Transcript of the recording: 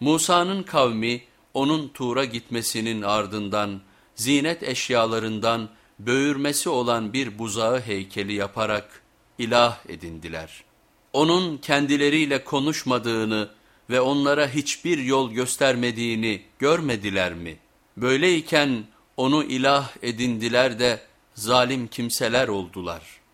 Musa'nın kavmi onun Tur'a gitmesinin ardından zinet eşyalarından böğürmesi olan bir buzağı heykeli yaparak ilah edindiler. Onun kendileriyle konuşmadığını ve onlara hiçbir yol göstermediğini görmediler mi? Böyleyken onu ilah edindiler de zalim kimseler oldular.''